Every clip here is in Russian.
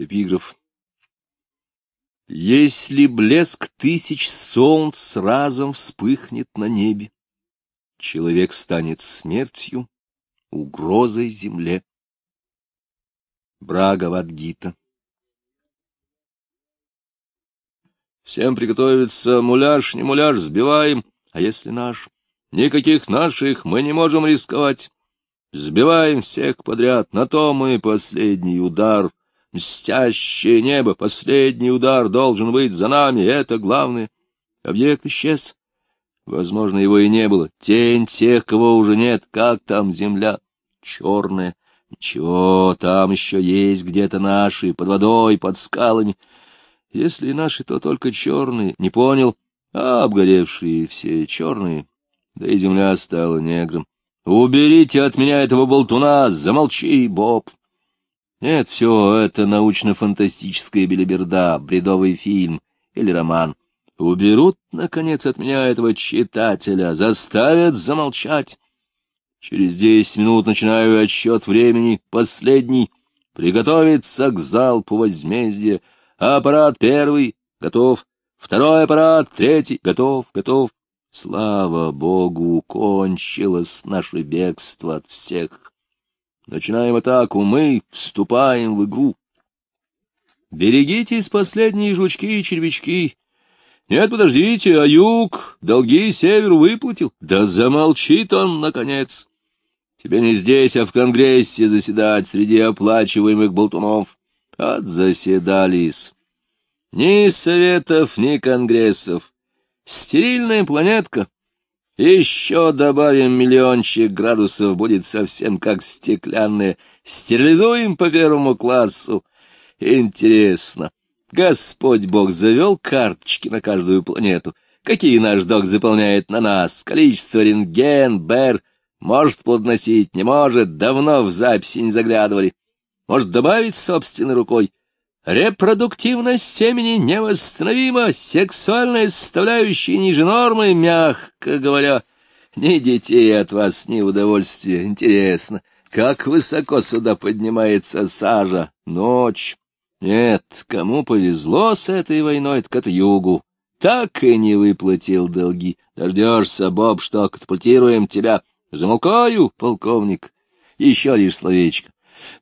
Эпиграф. Если блеск тысяч солнц разом вспыхнет на небе, человек станет смертью, угрозой земле. Браговадгита. Всем приготовиться, муляж, не муляж, сбиваем, а если наш? Никаких наших мы не можем рисковать. Сбиваем всех подряд, на то мы последний удар. Мстящее небо, последний удар должен быть за нами, это главное. Объект исчез. Возможно, его и не было. Тень тех, кого уже нет, как там земля, черная. Ничего, там еще есть где-то наши, под водой, под скалами. Если наши, то только черные. Не понял? А обгоревшие все черные. Да и земля стала негром. Уберите от меня этого болтуна, замолчи, Боб. Нет, все это научно-фантастическая белиберда, бредовый фильм или роман. Уберут, наконец, от меня этого читателя, заставят замолчать. Через десять минут начинаю отсчет времени, последний. Приготовиться к залпу возмездия. Аппарат первый готов. Второй аппарат, третий готов, готов. Слава Богу, кончилось наше бегство от всех. Начинаем атаку, мы вступаем в игру. Берегитесь, последние жучки и червячки. Нет, подождите, а юг долги север выплатил. Да замолчит он, наконец. Тебе не здесь, а в Конгрессе заседать среди оплачиваемых болтунов. Отзаседались. Ни советов, ни конгрессов. Стерильная планетка. Еще добавим миллиончик градусов, будет совсем как стеклянная. Стерилизуем по первому классу. Интересно. Господь Бог завел карточки на каждую планету. Какие наш док заполняет на нас? Количество рентген, БЭР. Может плодносить, не может. Давно в записи не заглядывали. Может добавить собственной рукой. Репродуктивность семени невосстановима, сексуальная составляющая ниже нормы, мягко говоря. Ни детей от вас, ни удовольствия. Интересно, как высоко сюда поднимается сажа? Ночь. Нет, кому повезло с этой войной, так это югу. Так и не выплатил долги. Дождешься, Боб, что катапультируем тебя. Замолкаю, полковник. Еще лишь словечко.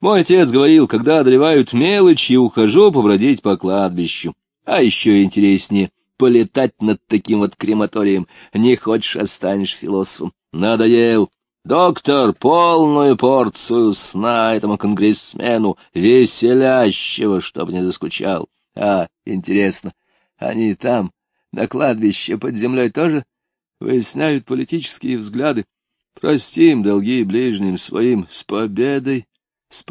Мой отец говорил, когда одолевают мелочи, ухожу побродить по кладбищу. А еще интереснее полетать над таким вот крематорием. Не хочешь, останешь философом. Надоел. Доктор, полную порцию сна этому конгрессмену, веселящего, чтоб не заскучал. А, интересно, они там, на кладбище под землей тоже выясняют политические взгляды. Простим долги ближним своим с победой с